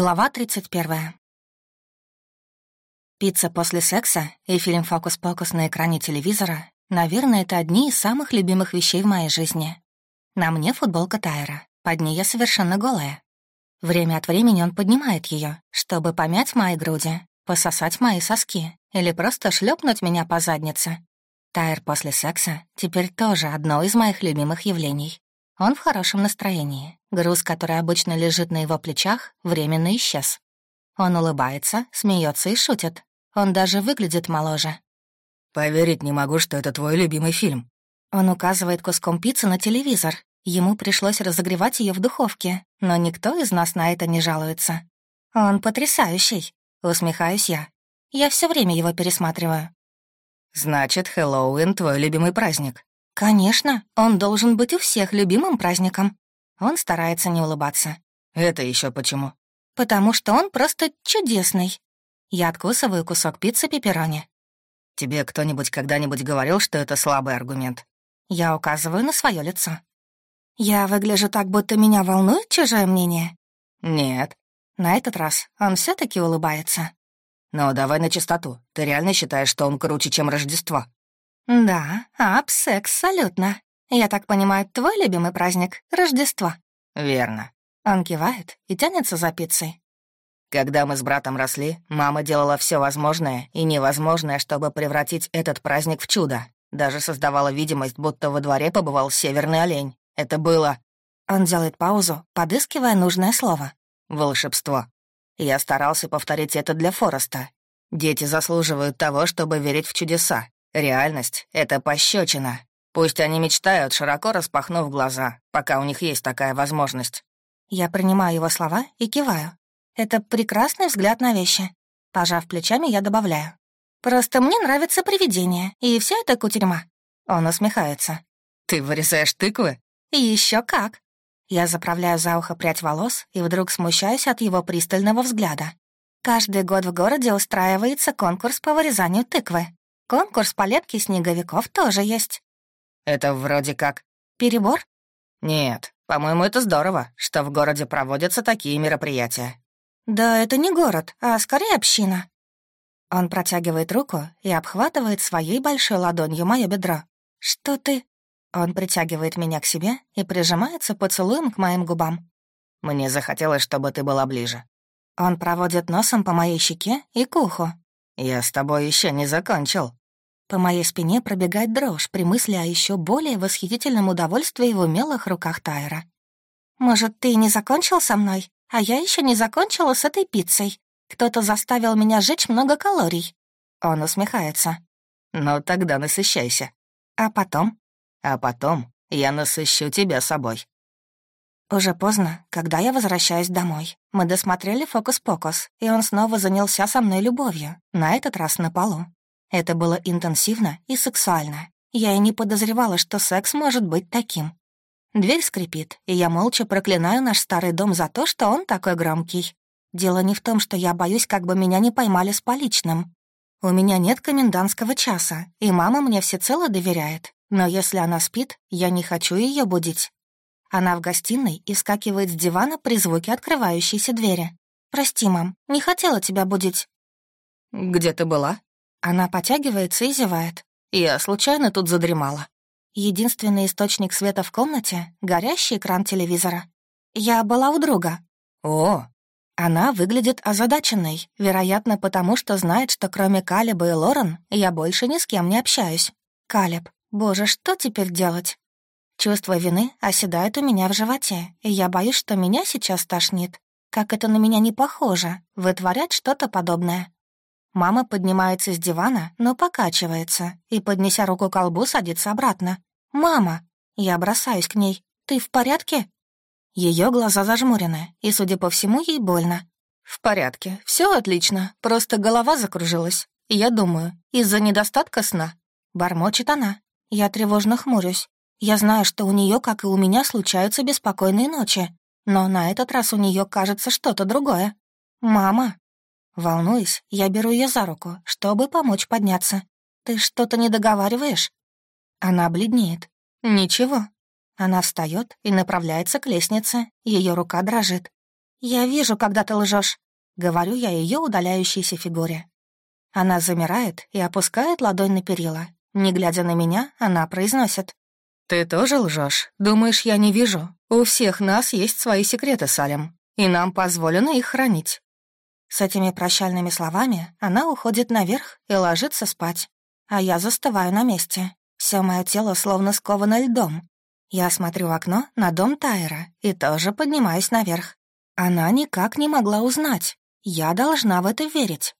Глава 31. Пицца после секса и фильм «Фокус-покус» на экране телевизора, наверное, это одни из самых любимых вещей в моей жизни. На мне футболка Тайра, под ней я совершенно голая. Время от времени он поднимает ее, чтобы помять мои груди, пососать мои соски или просто шлепнуть меня по заднице. Тайр после секса теперь тоже одно из моих любимых явлений. Он в хорошем настроении. Груз, который обычно лежит на его плечах, временно исчез. Он улыбается, смеется и шутит. Он даже выглядит моложе. «Поверить не могу, что это твой любимый фильм». Он указывает куском пиццы на телевизор. Ему пришлось разогревать ее в духовке, но никто из нас на это не жалуется. «Он потрясающий», — усмехаюсь я. Я все время его пересматриваю. «Значит, Хэллоуин — твой любимый праздник?» «Конечно, он должен быть у всех любимым праздником». Он старается не улыбаться. «Это еще почему?» «Потому что он просто чудесный». Я откусываю кусок пиццы пепперони. «Тебе кто-нибудь когда-нибудь говорил, что это слабый аргумент?» Я указываю на свое лицо. «Я выгляжу так, будто меня волнует чужое мнение?» «Нет». На этот раз он все таки улыбается. «Ну, давай на чистоту. Ты реально считаешь, что он круче, чем Рождество?» «Да, абсолютно. Я так понимаю, твой любимый праздник — Рождество?» «Верно». Он кивает и тянется за пиццей. Когда мы с братом росли, мама делала все возможное и невозможное, чтобы превратить этот праздник в чудо. Даже создавала видимость, будто во дворе побывал северный олень. Это было... Он делает паузу, подыскивая нужное слово. Волшебство. Я старался повторить это для Фореста. Дети заслуживают того, чтобы верить в чудеса, Реальность — это пощечина. Пусть они мечтают, широко распахнув глаза, пока у них есть такая возможность. Я принимаю его слова и киваю. Это прекрасный взгляд на вещи. Пожав плечами, я добавляю. «Просто мне нравится привидение, и вся эта кутерьма». Он усмехается. «Ты вырезаешь тыквы?» Еще как». Я заправляю за ухо прядь волос и вдруг смущаюсь от его пристального взгляда. Каждый год в городе устраивается конкурс по вырезанию тыквы. Конкурс по лепке снеговиков тоже есть. Это вроде как... Перебор? Нет, по-моему, это здорово, что в городе проводятся такие мероприятия. Да это не город, а скорее община. Он протягивает руку и обхватывает своей большой ладонью мое бедро. «Что ты?» Он притягивает меня к себе и прижимается поцелуем к моим губам. «Мне захотелось, чтобы ты была ближе». Он проводит носом по моей щеке и к уху. «Я с тобой еще не закончил». По моей спине пробегает дрожь при мысли о еще более восхитительном удовольствии в умелых руках Тайра. «Может, ты не закончил со мной, а я еще не закончила с этой пиццей? Кто-то заставил меня сжечь много калорий». Он усмехается. «Ну, тогда насыщайся». «А потом?» «А потом я насыщу тебя собой». Уже поздно, когда я возвращаюсь домой. Мы досмотрели «Фокус-покус», и он снова занялся со мной любовью, на этот раз на полу. Это было интенсивно и сексуально. Я и не подозревала, что секс может быть таким. Дверь скрипит, и я молча проклинаю наш старый дом за то, что он такой громкий. Дело не в том, что я боюсь, как бы меня не поймали с поличным. У меня нет комендантского часа, и мама мне всецело доверяет. Но если она спит, я не хочу ее будить. Она в гостиной и вскакивает с дивана при звуке открывающейся двери. «Прости, мам, не хотела тебя будить». «Где ты была?» Она потягивается и зевает. Я случайно тут задремала. Единственный источник света в комнате — горящий экран телевизора. Я была у друга. О! Она выглядит озадаченной, вероятно, потому что знает, что кроме Калеба и Лорен я больше ни с кем не общаюсь. Калеб, боже, что теперь делать? Чувство вины оседает у меня в животе, и я боюсь, что меня сейчас тошнит. Как это на меня не похоже, вытворять что-то подобное. Мама поднимается с дивана, но покачивается и, поднеся руку к колбу, садится обратно. «Мама!» Я бросаюсь к ней. «Ты в порядке?» Ее глаза зажмурены, и, судя по всему, ей больно. «В порядке, все отлично, просто голова закружилась. Я думаю, из-за недостатка сна». Бормочет она. Я тревожно хмурюсь. Я знаю, что у нее, как и у меня, случаются беспокойные ночи. Но на этот раз у нее кажется что-то другое. «Мама!» Волнуясь, я беру ее за руку, чтобы помочь подняться. «Ты что-то не договариваешь?» Она бледнеет. «Ничего». Она встает и направляется к лестнице, ее рука дрожит. «Я вижу, когда ты лжешь, говорю я ее удаляющейся фигуре. Она замирает и опускает ладонь на перила. Не глядя на меня, она произносит. «Ты тоже лжешь? Думаешь, я не вижу? У всех нас есть свои секреты, Салем, и нам позволено их хранить». С этими прощальными словами она уходит наверх и ложится спать, а я застываю на месте. Все мое тело словно сковано льдом. Я смотрю в окно на дом Тайра и тоже поднимаюсь наверх. Она никак не могла узнать. Я должна в это верить.